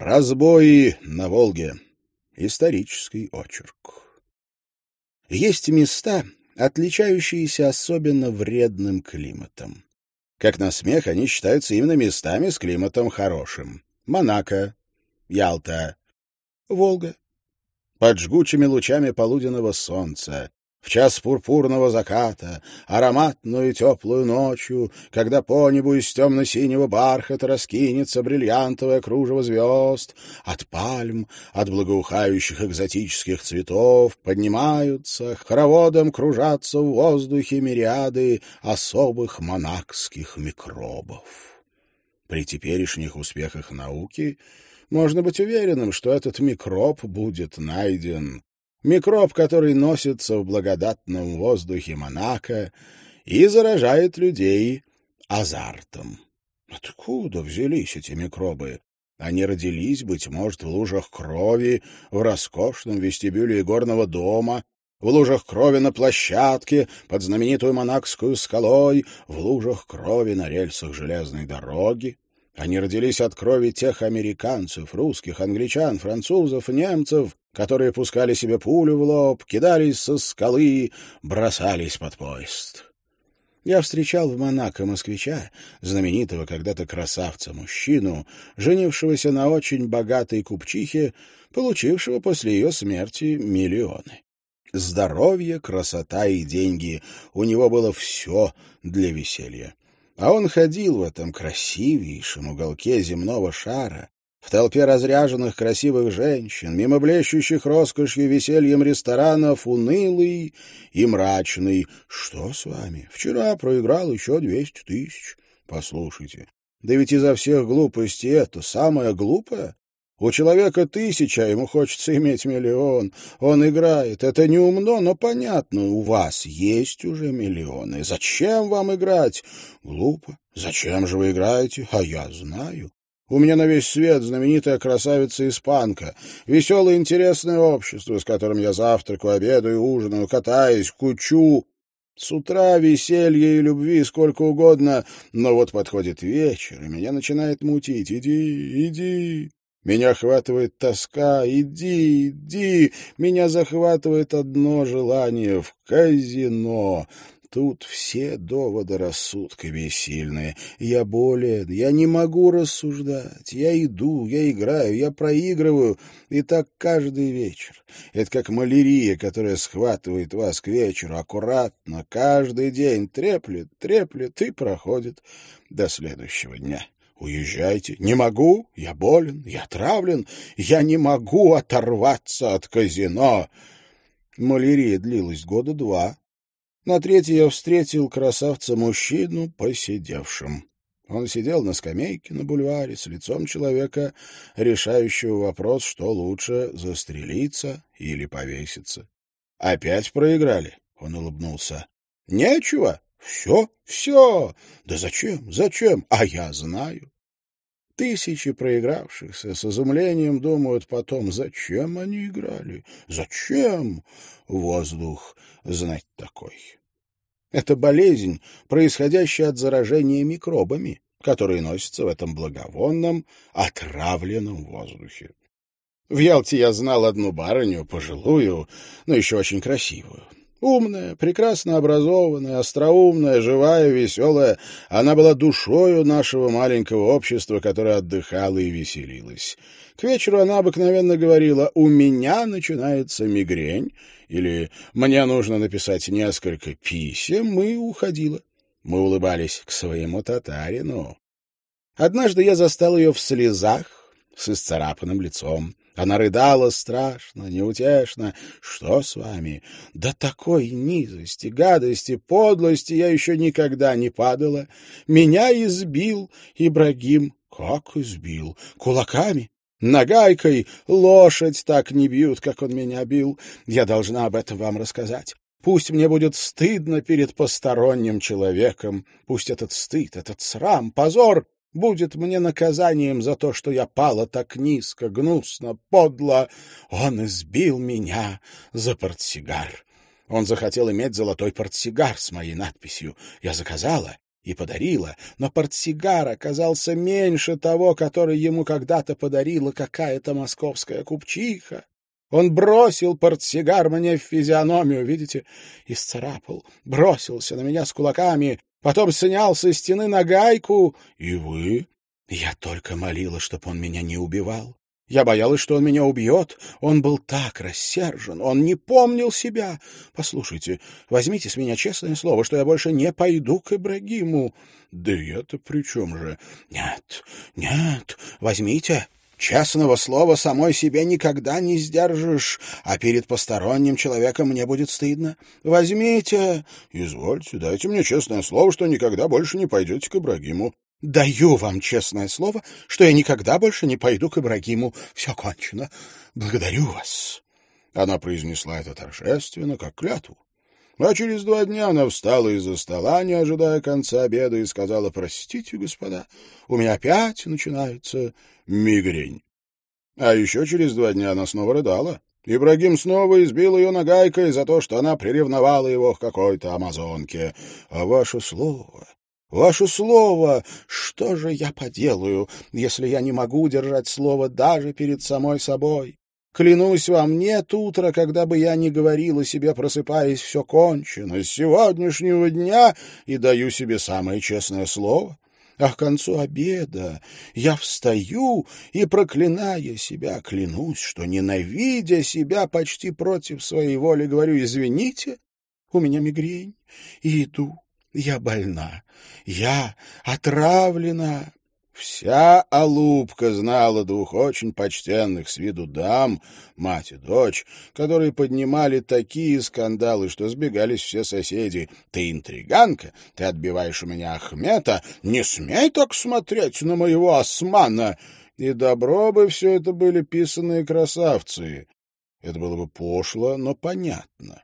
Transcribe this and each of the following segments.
Разбои на Волге. Исторический очерк. Есть места, отличающиеся особенно вредным климатом. Как на смех, они считаются именно местами с климатом хорошим. Монако, Ялта, Волга. Под жгучими лучами полуденного солнца, в час пурпурного заката, ароматную теплую ночью, когда по небу из темно-синего бархата раскинется бриллиантовое кружево звезд, от пальм, от благоухающих экзотических цветов поднимаются, хороводом кружатся в воздухе мириады особых монакских микробов. При теперешних успехах науки можно быть уверенным, что этот микроб будет найден микроб, который носится в благодатном воздухе Монако и заражает людей азартом. Откуда взялись эти микробы? Они родились, быть может, в лужах крови, в роскошном вестибюле игорного дома, в лужах крови на площадке под знаменитую монакскую скалой, в лужах крови на рельсах железной дороги. Они родились от крови тех американцев, русских, англичан, французов, немцев, которые пускали себе пулю в лоб, кидались со скалы, бросались под поезд. Я встречал в Монако москвича, знаменитого когда-то красавца-мужчину, женившегося на очень богатой купчихе, получившего после ее смерти миллионы. Здоровье, красота и деньги — у него было все для веселья. А он ходил в этом красивейшем уголке земного шара, в толпе разряженных красивых женщин, мимо блещущих роскошью весельем ресторанов, унылый и мрачный. Что с вами? Вчера проиграл еще двести тысяч. Послушайте, да ведь изо всех глупостей это самое глупое. У человека тысяча, ему хочется иметь миллион. Он играет. Это не умно, но понятно. У вас есть уже миллионы. Зачем вам играть? Глупо. Зачем же вы играете? А я знаю. У меня на весь свет знаменитая красавица-испанка, веселое интересное общество, с которым я завтракаю, обедаю, ужинаю, катаюсь, кучу. С утра веселье и любви сколько угодно, но вот подходит вечер, и меня начинает мутить. Иди, иди. Меня охватывает тоска. Иди, иди. Меня захватывает одно желание — в казино. Тут все доводы рассудка бессильные. Я болен, я не могу рассуждать. Я иду, я играю, я проигрываю. И так каждый вечер. Это как малярия, которая схватывает вас к вечеру аккуратно, каждый день. Треплет, треплет и проходит до следующего дня. Уезжайте. Не могу. Я болен. Я отравлен. Я не могу оторваться от казино. Малярия длилась года два. На третий я встретил красавца-мужчину, посидевшим. Он сидел на скамейке на бульваре с лицом человека, решающего вопрос, что лучше — застрелиться или повеситься. — Опять проиграли? — он улыбнулся. — Нечего. Все, все. Да зачем, зачем? А я знаю. Тысячи проигравшихся с изумлением думают потом, зачем они играли, зачем воздух знать такой. Это болезнь, происходящая от заражения микробами, которые носятся в этом благовонном, отравленном воздухе. В Ялте я знал одну барыню, пожилую, но еще очень красивую. Умная, прекрасно образованная, остроумная, живая, веселая, она была душою нашего маленького общества, которое отдыхало и веселилось. К вечеру она обыкновенно говорила «У меня начинается мигрень» или «Мне нужно написать несколько писем» и уходила. Мы улыбались к своему татарину. Однажды я застал ее в слезах с исцарапанным лицом. Она рыдала страшно, неутешно. Что с вами? Да такой низости, гадости, подлости я еще никогда не падала. Меня избил Ибрагим. Как избил? Кулаками? Нагайкой лошадь так не бьют, как он меня бил. Я должна об этом вам рассказать. Пусть мне будет стыдно перед посторонним человеком. Пусть этот стыд, этот срам, позор будет мне наказанием за то, что я пала так низко, гнусно, подло. Он избил меня за портсигар. Он захотел иметь золотой портсигар с моей надписью. Я заказала, и подарила, но портсигар оказался меньше того, который ему когда-то подарила какая-то московская купчиха. Он бросил портсигар мне в физиономию, видите, и сцарапал, бросился на меня с кулаками, потом снял со стены нагайку. И вы? Я только молила, чтоб он меня не убивал. Я боялась, что он меня убьет. Он был так рассержен, он не помнил себя. Послушайте, возьмите с меня честное слово, что я больше не пойду к Ибрагиму. Да я-то при чем же? Нет, нет, возьмите. Честного слова самой себе никогда не сдержишь, а перед посторонним человеком мне будет стыдно. Возьмите. Извольте, дайте мне честное слово, что никогда больше не пойдете к Ибрагиму. Даю вам честное слово, что я никогда больше не пойду к Ибрагиму. Все кончено. Благодарю вас. Она произнесла это торжественно, как клятву. А через два дня она встала из-за стола, не ожидая конца обеда, и сказала, «Простите, господа, у меня опять начинается мигрень». А еще через два дня она снова рыдала. Ибрагим снова избил ее нагайкой за то, что она приревновала его к какой-то амазонке. А ваше слово... Ваше слово! Что же я поделаю, если я не могу держать слово даже перед самой собой? Клянусь вам, нет утра, когда бы я не говорила себе, просыпаясь, все кончено. С сегодняшнего дня и даю себе самое честное слово. А к концу обеда я встаю и, проклиная себя, клянусь, что, ненавидя себя почти против своей воли, говорю, извините, у меня мигрень, и иду. Я больна, я отравлена. Вся Алупка знала двух очень почтенных с виду дам, мать и дочь, которые поднимали такие скандалы, что сбегались все соседи. «Ты интриганка? Ты отбиваешь у меня Ахмета? Не смей так смотреть на моего османа!» И добро бы все это были писанные красавцы. Это было бы пошло, но понятно.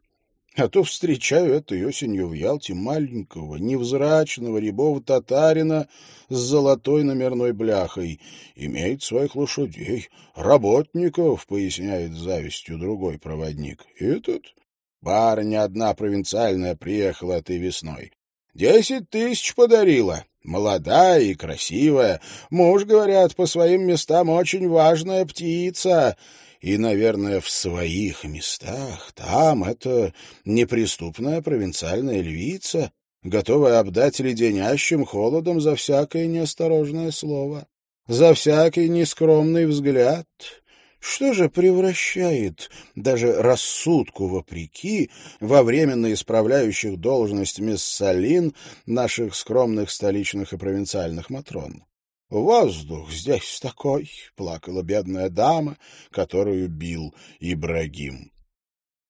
А то встречаю этой осенью в Ялте маленького, невзрачного рябого татарина с золотой номерной бляхой. Имеет своих лошадей, работников, поясняет завистью другой проводник. И тут барыня одна провинциальная приехала этой весной. Десять тысяч подарила. Молодая и красивая. Муж, говорят, по своим местам очень важная птица и, наверное, в своих местах. Там это неприступная провинциальная львица, готовая обдать леденящим холодом за всякое неосторожное слово, за всякий нескромный взгляд. Что же превращает, даже рассудку вопреки, во временно исправляющих должность мисс Салин наших скромных столичных и провинциальных матрон? «Воздух здесь такой!» — плакала бедная дама, которую бил Ибрагим.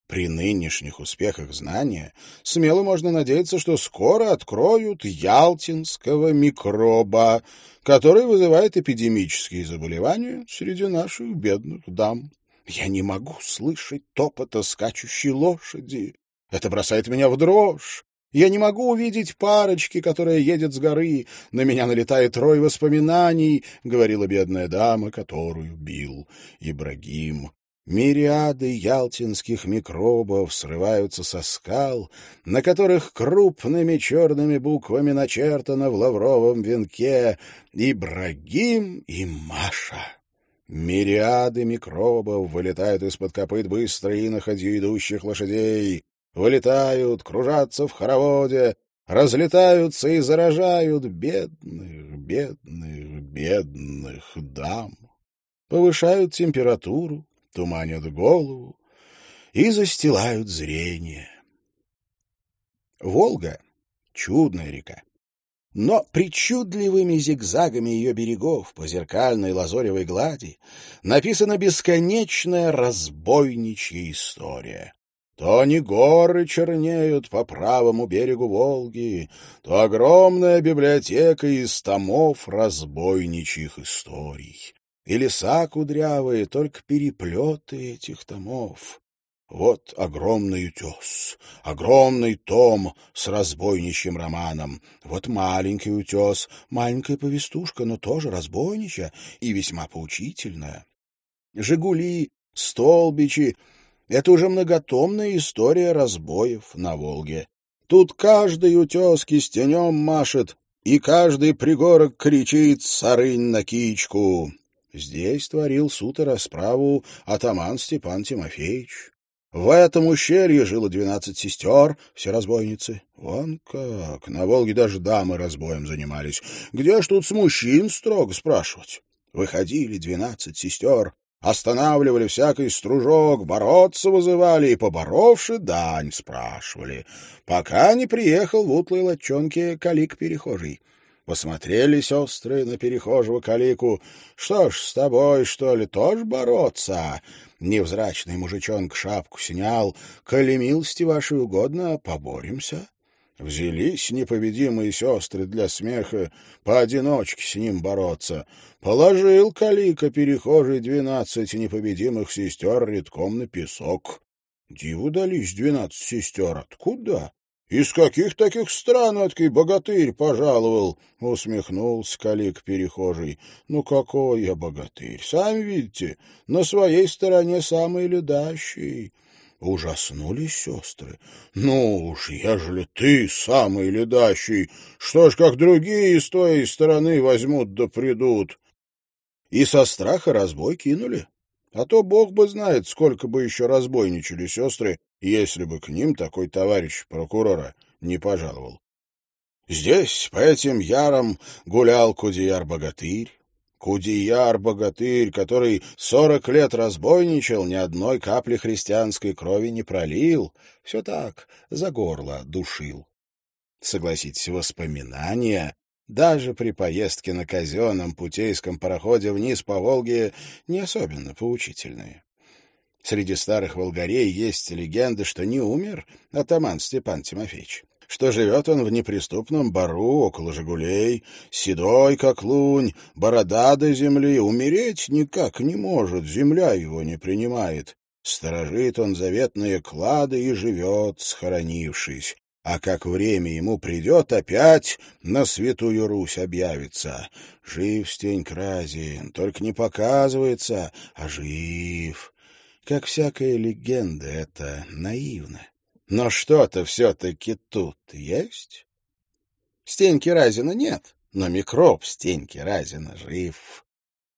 При нынешних успехах знания смело можно надеяться, что скоро откроют ялтинского микроба, который вызывает эпидемические заболевания среди наших бедных дам. Я не могу слышать топота скачущей лошади. Это бросает меня в дрожь. Я не могу увидеть парочки, которая едет с горы. На меня налетает рой воспоминаний, — говорила бедная дама, которую бил Ибрагим. Мириады ялтинских микробов срываются со скал, на которых крупными черными буквами начертано в лавровом венке «Ибрагим и Маша». Мириады микробов вылетают из-под копыт быстро и находью идущих лошадей вылетают, кружатся в хороводе, разлетаются и заражают бедных, бедных, бедных дам, повышают температуру, туманят голову и застилают зрение. Волга — чудная река. Но причудливыми зигзагами ее берегов по зеркальной лазоревой глади написана бесконечная разбойничья история. То они горы чернеют по правому берегу Волги, то огромная библиотека из томов разбойничьих историй. И леса кудрявые, только переплеты этих томов. Вот огромный утес, огромный том с разбойничьим романом. Вот маленький утес, маленькая повестушка, но тоже разбойничья и весьма поучительная. Жигули, столбичи это уже многотомная история разбоев на Волге. Тут каждый утес кистенем машет, и каждый пригорок кричит «Сарынь на кичку!» Здесь творил суд и расправу атаман Степан Тимофеевич. В этом ущелье жило двенадцать сестер, все разбойницы. Вон как, на Волге даже дамы разбоем занимались. Где ж тут с мужчин строго спрашивать? Выходили двенадцать сестер, останавливали всякий стружок, бороться вызывали и, поборовши, дань спрашивали, пока не приехал в утлой лодчонке калик-перехожий. Посмотрели сестры на перехожего калику. Что ж, с тобой, что ли, тоже бороться? Невзрачный мужичонка шапку снял. Коли милости вашей угодно, поборемся. Взялись непобедимые сестры для смеха поодиночке с ним бороться. Положил калика перехожий двенадцать непобедимых сестер редком на песок. Диву дались двенадцать сестер. Откуда? «Из каких таких стран эткий богатырь пожаловал?» — усмехнулся калик перехожий. «Ну какой я богатырь! Сами видите, на своей стороне самый ледащий». Ужаснулись сестры. «Ну уж, ежели ты самый ледащий, что ж, как другие с твоей стороны возьмут да придут?» И со страха разбой кинули. А то бог бы знает, сколько бы еще разбойничали сестры, если бы к ним такой товарищ прокурора не пожаловал. Здесь, по этим ярам, гулял Кудияр-богатырь. Кудияр-богатырь, который сорок лет разбойничал, ни одной капли христианской крови не пролил, все так, за горло душил. Согласитесь, воспоминания даже при поездке на казенном путейском пароходе вниз по Волге не особенно поучительные. Среди старых волгарей есть легенда, что не умер атаман Степан Тимофеевич, что живет он в неприступном бару около «Жигулей», седой, как лунь, борода до земли, умереть никак не может, земля его не принимает. Сторожит он заветные клады и живет, схоронившись. А как время ему придет, опять на святую Русь объявится. Жив Стень Кразин, только не показывается, а жив. Как всякая легенда, это наивно. Но что-то все-таки тут есть. Стеньки Разина нет, но микроб Стеньки Разина жив.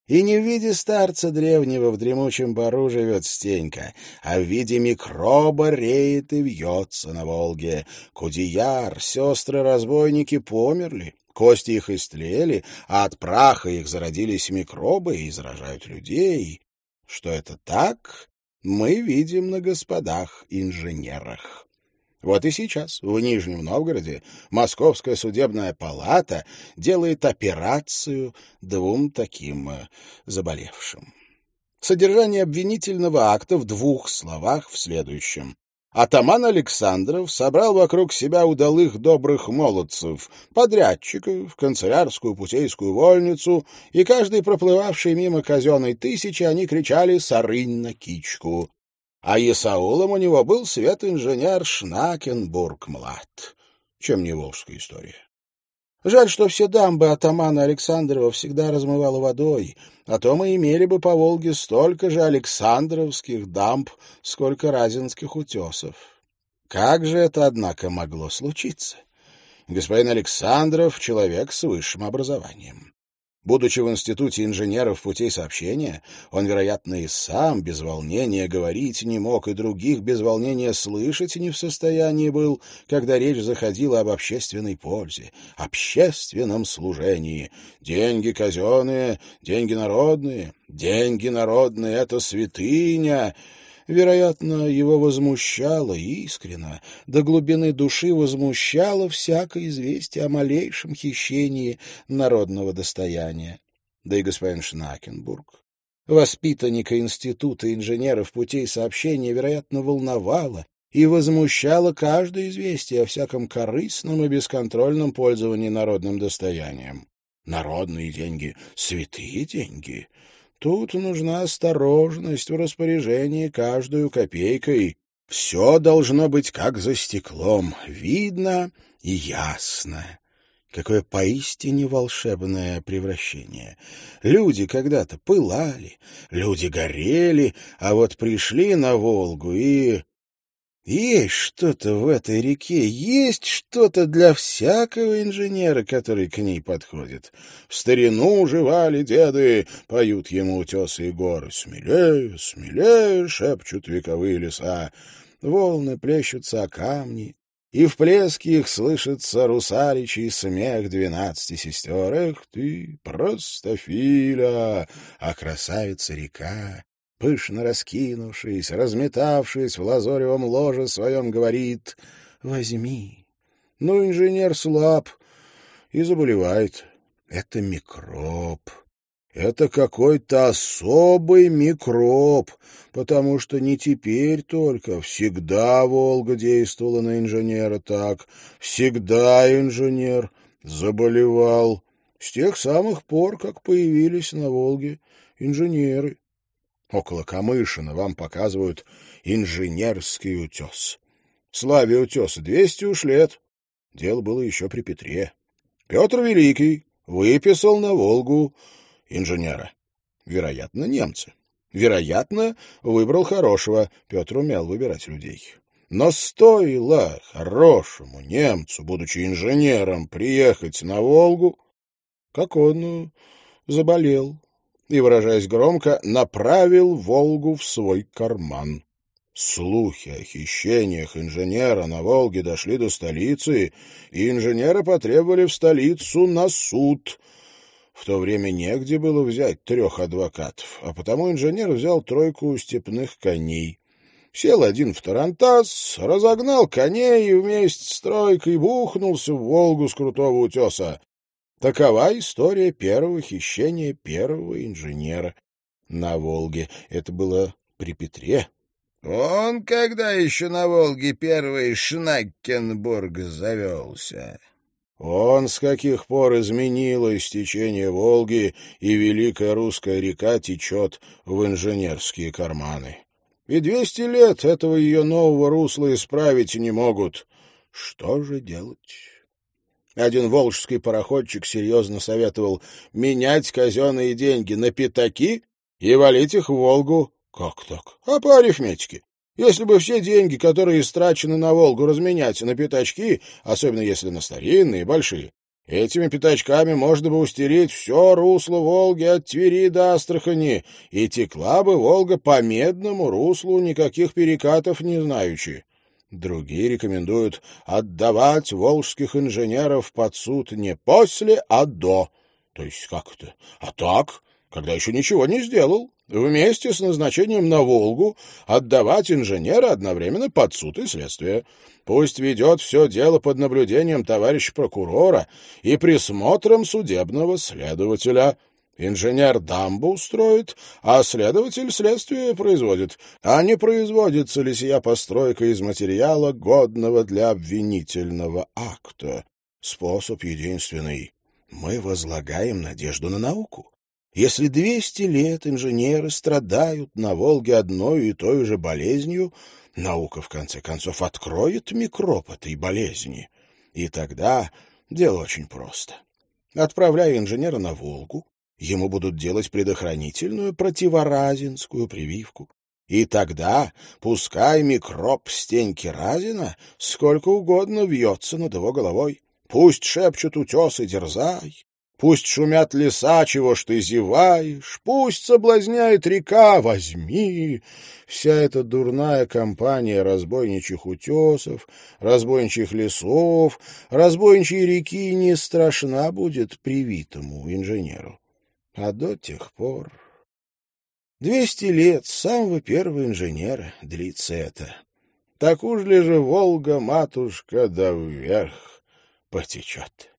И не в виде старца древнего в дремучем бару живет Стенька, а в виде микроба реет и вьется на Волге. Кудияр, сестры-разбойники померли, кости их истлели, а от праха их зародились микробы и заражают людей. Что это так, мы видим на господах-инженерах. Вот и сейчас в Нижнем Новгороде Московская судебная палата делает операцию двум таким э, заболевшим. Содержание обвинительного акта в двух словах в следующем. Атаман Александров собрал вокруг себя удалых добрых молодцев, подрядчиков, канцелярскую путейскую вольницу, и каждый проплывавший мимо казенной тысячи они кричали «Сарынь на кичку!». А Исаулом у него был свет-инженер Шнакенбург-млад. Чем не волжская история. Жаль, что все дамбы атамана Александрова всегда размывало водой, а то мы имели бы по Волге столько же Александровских дамб, сколько Разинских утесов. Как же это, однако, могло случиться? Господин Александров — человек с высшим образованием. Будучи в Институте инженеров путей сообщения, он, вероятно, и сам без волнения говорить не мог, и других без волнения слышать не в состоянии был, когда речь заходила об общественной пользе, общественном служении. Деньги казенные, деньги народные, деньги народные — это святыня — Вероятно, его возмущало искренно, до глубины души возмущало всякое известие о малейшем хищении народного достояния. Да и господин Шнакенбург, воспитанника Института инженеров путей сообщения, вероятно, волновало и возмущало каждое известие о всяком корыстном и бесконтрольном пользовании народным достоянием. Народные деньги — святые деньги. Тут нужна осторожность в распоряжении каждую копейкой. Все должно быть как за стеклом, видно и ясно. Какое поистине волшебное превращение. Люди когда-то пылали, люди горели, а вот пришли на Волгу и... Есть что-то в этой реке, есть что-то для всякого инженера, который к ней подходит. В старину жевали деды, поют ему утесы и горы. Смелее, смелее, шепчут вековые леса. Волны плещутся о камни, и в плеске их слышится русаличий смех двенадцати сестер. Эх ты, простофиля, а красавица река пышно раскинувшись, разметавшись в лазоревом ложе своем, говорит «Возьми». Ну, инженер слаб и заболевает. Это микроб. Это какой-то особый микроб, потому что не теперь только, всегда Волга действовала на инженера так, всегда инженер заболевал. С тех самых пор, как появились на Волге инженеры. Около Камышина вам показывают инженерский утес. Славе утеса двести уж лет. Дело было еще при Петре. Петр Великий выписал на Волгу инженера. Вероятно, немцы. Вероятно, выбрал хорошего. Петр умел выбирать людей. Но стоило хорошему немцу, будучи инженером, приехать на Волгу, как он заболел, и, выражаясь громко, направил «Волгу» в свой карман. Слухи о хищениях инженера на Волге дошли до столицы, и инженера потребовали в столицу на суд. В то время негде было взять трех адвокатов, а потому инженер взял тройку степных коней. Сел один в тарантас, разогнал коней и вместе с тройкой бухнулся в Волгу с крутого утеса. Такова история первого хищения первого инженера на Волге. Это было при Петре. Он когда еще на Волге первый Шнаккенбург завелся? Он с каких пор изменилось течение Волги, и Великая Русская река течет в инженерские карманы. И двести лет этого ее нового русла исправить не могут. Что же делать? Один волжский пароходчик серьезно советовал менять казенные деньги на пятаки и валить их в Волгу. Как так? А по арифметике. Если бы все деньги, которые истрачены на Волгу, разменять на пятачки, особенно если на старинные, большие, этими пятачками можно бы устереть все русло Волги от Твери до Астрахани, и текла бы Волга по медному руслу, никаких перекатов не знающие. Другие рекомендуют отдавать волжских инженеров под суд не после, а до. То есть как это? А так, когда еще ничего не сделал. Вместе с назначением на Волгу отдавать инженера одновременно под суд и следствие. Пусть ведет все дело под наблюдением товарища прокурора и присмотром судебного следователя. Инженер дамбу устроит, а следователь следствие производит. А не производится ли сия постройка из материала, годного для обвинительного акта? Способ единственный. Мы возлагаем надежду на науку. Если двести лет инженеры страдают на Волге одной и той же болезнью, наука, в конце концов, откроет микроб этой болезни. И тогда дело очень просто. Отправляя инженера на Волгу, ему будут делать предохранительную противоразинскую прививку. И тогда, пускай микроб Стеньки Разина сколько угодно вьется над его головой, пусть шепчут утесы дерзай, пусть шумят леса, чего ж ты зеваешь, пусть соблазняет река, возьми. Вся эта дурная компания разбойничьих утесов, разбойничьих лесов, разбойничьей реки не страшна будет привитому инженеру. А до тех пор... Двести лет с самого первого инженера длится это. Так уж ли же Волга, матушка, да вверх потечет?